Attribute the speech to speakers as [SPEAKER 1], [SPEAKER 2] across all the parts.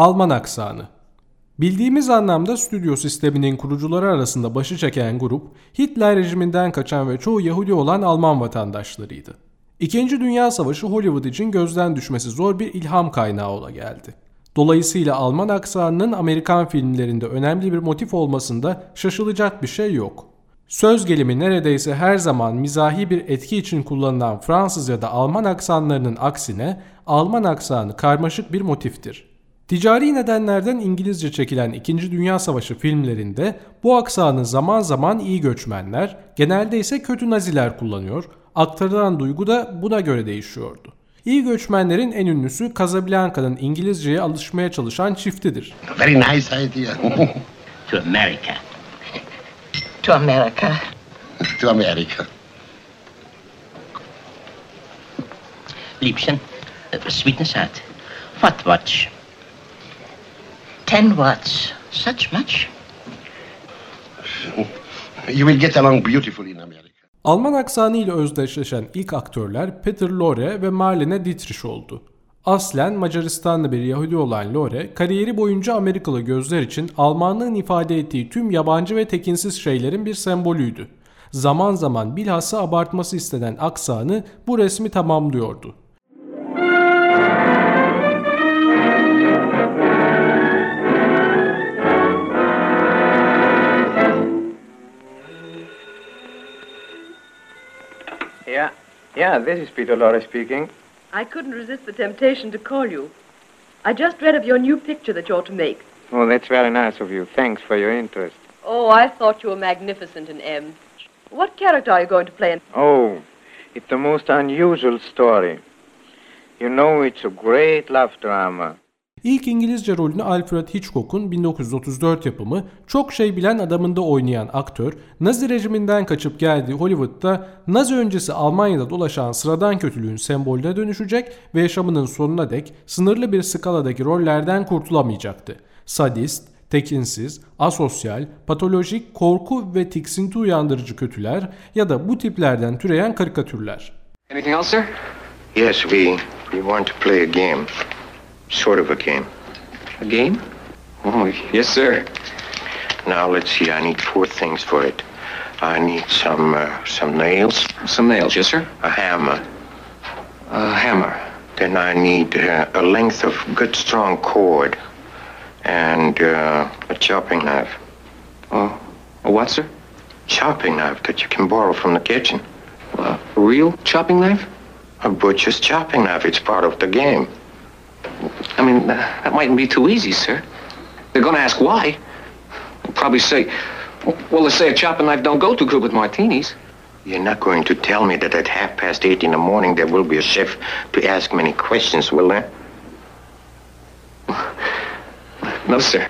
[SPEAKER 1] Alman aksanı Bildiğimiz anlamda stüdyo sisteminin kurucuları arasında başı çeken grup, Hitler rejiminden kaçan ve çoğu Yahudi olan Alman vatandaşlarıydı. İkinci Dünya Savaşı Hollywood için gözden düşmesi zor bir ilham kaynağı ola geldi. Dolayısıyla Alman aksanının Amerikan filmlerinde önemli bir motif olmasında şaşılacak bir şey yok. Söz gelimi neredeyse her zaman mizahi bir etki için kullanılan Fransız ya da Alman aksanlarının aksine Alman aksanı karmaşık bir motiftir. Ticari nedenlerden İngilizce çekilen 2. Dünya Savaşı filmlerinde bu aksanı zaman zaman iyi göçmenler, genelde ise kötü naziler kullanıyor, aktarılan duygu da buna göre değişiyordu. İyi göçmenlerin en ünlüsü Casablanca'nın İngilizceye alışmaya çalışan çiftidir.
[SPEAKER 2] Very nice idea.
[SPEAKER 3] To America.
[SPEAKER 4] To America.
[SPEAKER 2] to America.
[SPEAKER 3] Liebchen, uh, sweetness out. What watch?
[SPEAKER 4] Ten watts.
[SPEAKER 3] Such much?
[SPEAKER 2] You will get along beautifully in America.
[SPEAKER 1] Alman aksanı ile özdeşleşen ilk aktörler Peter Lorre ve Marlene Dietrich oldu. Aslen Macaristanlı bir Yahudi olan Lore, kariyeri boyunca Amerikalı gözler için Almanlığın ifade ettiği tüm yabancı ve tekinsiz şeylerin bir sembolüydü. Zaman zaman bilhassa abartması istenen aksanı bu resmi tamamlıyordu.
[SPEAKER 5] Yeah, yeah, this is Peter Lorre speaking.
[SPEAKER 6] I couldn't resist the temptation to call you. I just read of your new picture that you're to make.
[SPEAKER 5] Oh, that's very nice of you. Thanks for your interest.
[SPEAKER 6] Oh, I thought you were magnificent in M. What character are you going to play in?
[SPEAKER 5] Oh, it's the most unusual story. You know, it's a great love drama.
[SPEAKER 1] İlk İngilizce rolünü Alfred Hitchcock'un 1934 yapımı Çok Şey Bilen Adamında oynayan aktör, Nazi rejiminden kaçıp geldiği Hollywood'da Nazi öncesi Almanya'da dolaşan sıradan kötülüğün sembolüne dönüşecek ve yaşamının sonuna dek sınırlı bir skaladaki rollerden kurtulamayacaktı. Sadist, tekinsiz, asosyal, patolojik, korku ve tiksinti uyandırıcı kötüler ya da bu tiplerden türeyen karikatürler.
[SPEAKER 7] Anything else, sir?
[SPEAKER 8] Yes, we we want to play a game. Sort of a game.
[SPEAKER 7] A game? Oh, yes, sir.
[SPEAKER 8] Now let's see. I need four things for it. I need some uh, some nails,
[SPEAKER 7] Some nails, yes, sir.
[SPEAKER 8] a hammer,
[SPEAKER 7] A hammer.
[SPEAKER 8] then I need uh, a length of good strong cord, and uh, a chopping knife.
[SPEAKER 7] Oh, a what, sir?
[SPEAKER 8] Chopping knife that you can borrow from the kitchen.
[SPEAKER 7] A real chopping knife?
[SPEAKER 8] A butcher's chopping knife. It's part of the game.
[SPEAKER 7] I mean, uh, that mightn't be too easy, sir. They're going to ask why. They'll probably say, well, they say a chopping knife don't go too good with martinis.
[SPEAKER 8] You're not going to tell me that at half past eight in the morning there will be a chef to ask many questions, will there?
[SPEAKER 7] No, sir.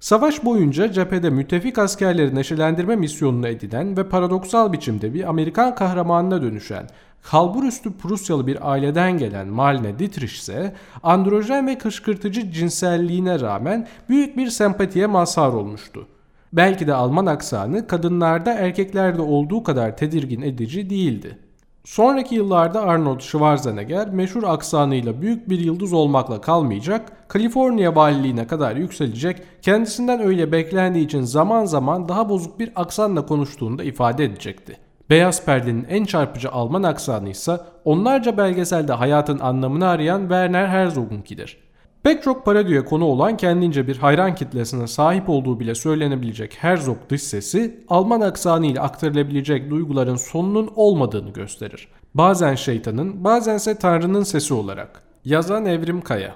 [SPEAKER 1] Savaş boyunca cephede müttefik askerleri neşelendirme misyonunu edinen ve paradoksal biçimde bir Amerikan kahramanına dönüşen, kalburüstü Prusyalı bir aileden gelen Marlene Dietrich ise androjen ve kışkırtıcı cinselliğine rağmen büyük bir sempatiye mazhar olmuştu. Belki de Alman aksanı kadınlarda erkeklerde olduğu kadar tedirgin edici değildi. Sonraki yıllarda Arnold Schwarzenegger meşhur aksanıyla büyük bir yıldız olmakla kalmayacak, Kaliforniya valiliğine kadar yükselecek, kendisinden öyle beklendiği için zaman zaman daha bozuk bir aksanla konuştuğunu da ifade edecekti. Beyaz Perde'nin en çarpıcı Alman aksanı ise onlarca belgeselde hayatın anlamını arayan Werner Herzog'unkidir. Pek çok parodiye konu olan kendince bir hayran kitlesine sahip olduğu bile söylenebilecek Herzog dış sesi, Alman aksanı ile aktarılabilecek duyguların sonunun olmadığını gösterir. Bazen şeytanın, bazense Tanrı'nın sesi olarak. Yazan Evrim Kaya